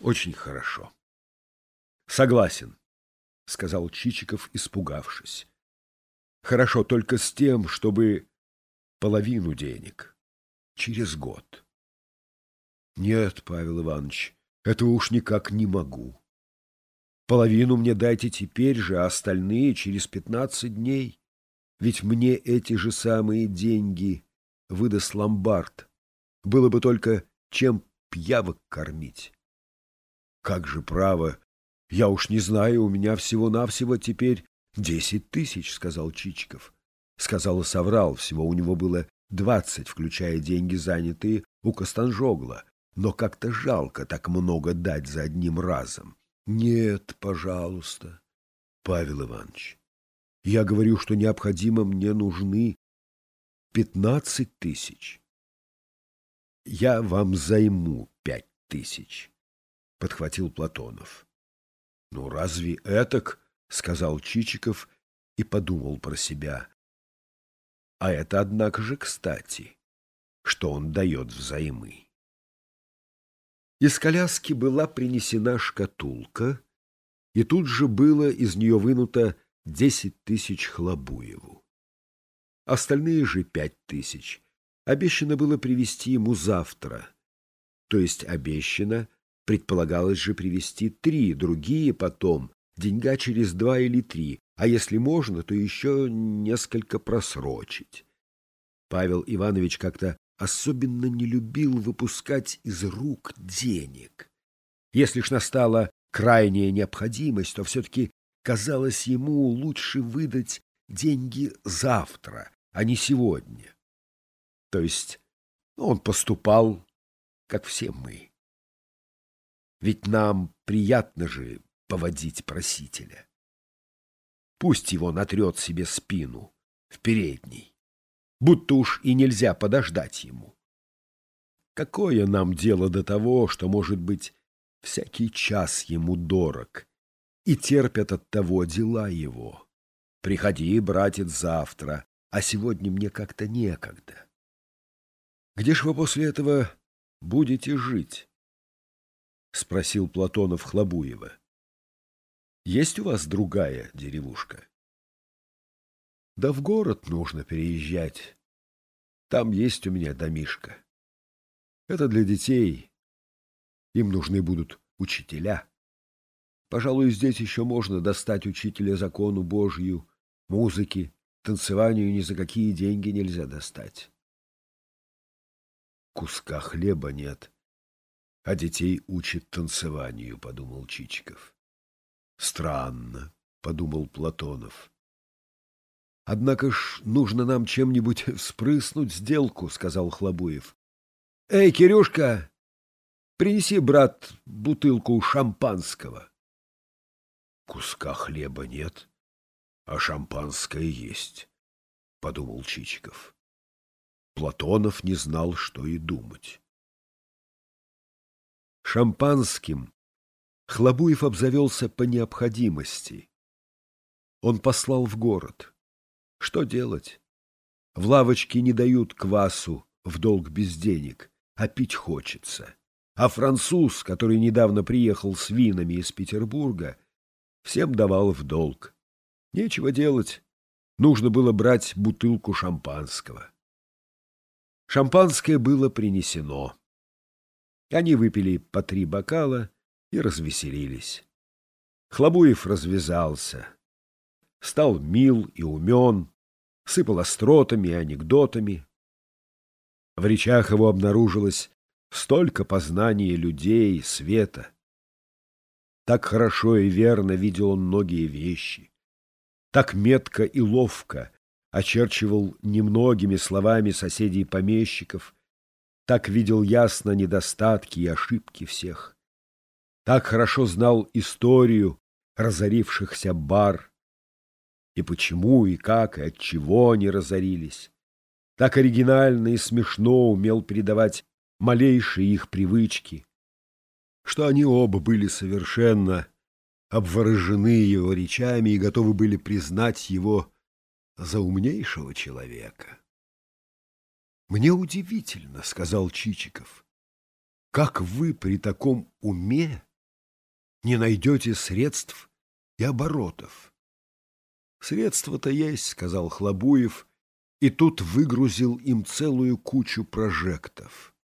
Очень хорошо. Согласен, сказал Чичиков, испугавшись. Хорошо только с тем, чтобы половину денег через год. Нет, Павел Иванович, этого уж никак не могу. Половину мне дайте теперь же, а остальные через пятнадцать дней. Ведь мне эти же самые деньги выдаст ломбард. Было бы только чем пьявок кормить. Как же право, я уж не знаю, у меня всего-навсего теперь десять тысяч, сказал Чичиков. Сказал и соврал, всего у него было двадцать, включая деньги, занятые у Костанжогла. Но как-то жалко так много дать за одним разом. Нет, пожалуйста, Павел Иванович. Я говорю, что необходимо мне нужны пятнадцать тысяч. Я вам займу пять тысяч, — подхватил Платонов. — Ну, разве этак? — сказал Чичиков и подумал про себя. А это, однако же, кстати, что он дает взаймы. Из коляски была принесена шкатулка, и тут же было из нее вынуто десять тысяч Хлобуеву. Остальные же пять тысяч обещано было привезти ему завтра. То есть обещано, предполагалось же привезти три, другие потом, деньга через два или три, а если можно, то еще несколько просрочить. Павел Иванович как-то особенно не любил выпускать из рук денег. Если ж настала крайняя необходимость, то все-таки казалось ему лучше выдать деньги завтра, а не сегодня. То есть он поступал, как все мы. Ведь нам приятно же поводить просителя. Пусть его натрет себе спину в передней, будто уж и нельзя подождать ему. Какое нам дело до того, что, может быть, всякий час ему дорог, и терпят от того дела его. Приходи, братец, завтра, а сегодня мне как-то некогда. Где ж вы после этого будете жить? — спросил Платонов Хлобуева. Есть у вас другая деревушка? Да в город нужно переезжать. Там есть у меня домишка. Это для детей. Им нужны будут учителя. Пожалуй, здесь еще можно достать учителя закону Божью, музыки, танцеванию ни за какие деньги нельзя достать. Куска хлеба нет, а детей учат танцеванию, — подумал Чичиков. Странно, — подумал Платонов. Однако ж нужно нам чем-нибудь спрыснуть сделку, — сказал Хлобуев. — Эй, Кирюшка, принеси, брат, бутылку шампанского. Куска хлеба нет, а шампанское есть, — подумал Чичиков. Платонов не знал, что и думать. Шампанским Хлобуев обзавелся по необходимости. Он послал в город. Что делать? В лавочке не дают квасу в долг без денег, а пить хочется. А француз, который недавно приехал с винами из Петербурга, всем давал в долг. Нечего делать. Нужно было брать бутылку шампанского. Шампанское было принесено. Они выпили по три бокала и развеселились. Хлобуев развязался. Стал мил и умен, сыпал остротами и анекдотами. В речах его обнаружилось столько познания людей, света. Так хорошо и верно видел он многие вещи. Так метко и ловко очерчивал немногими словами соседей-помещиков, так видел ясно недостатки и ошибки всех. Так хорошо знал историю разорившихся бар, и почему, и как, и от чего они разорились. Так оригинально и смешно умел передавать малейшие их привычки, что они оба были совершенно обворожены его речами и готовы были признать его за умнейшего человека. «Мне удивительно, — сказал Чичиков, — как вы при таком уме не найдете средств и оборотов. Средства-то есть, сказал Хлобуев, и тут выгрузил им целую кучу прожектов.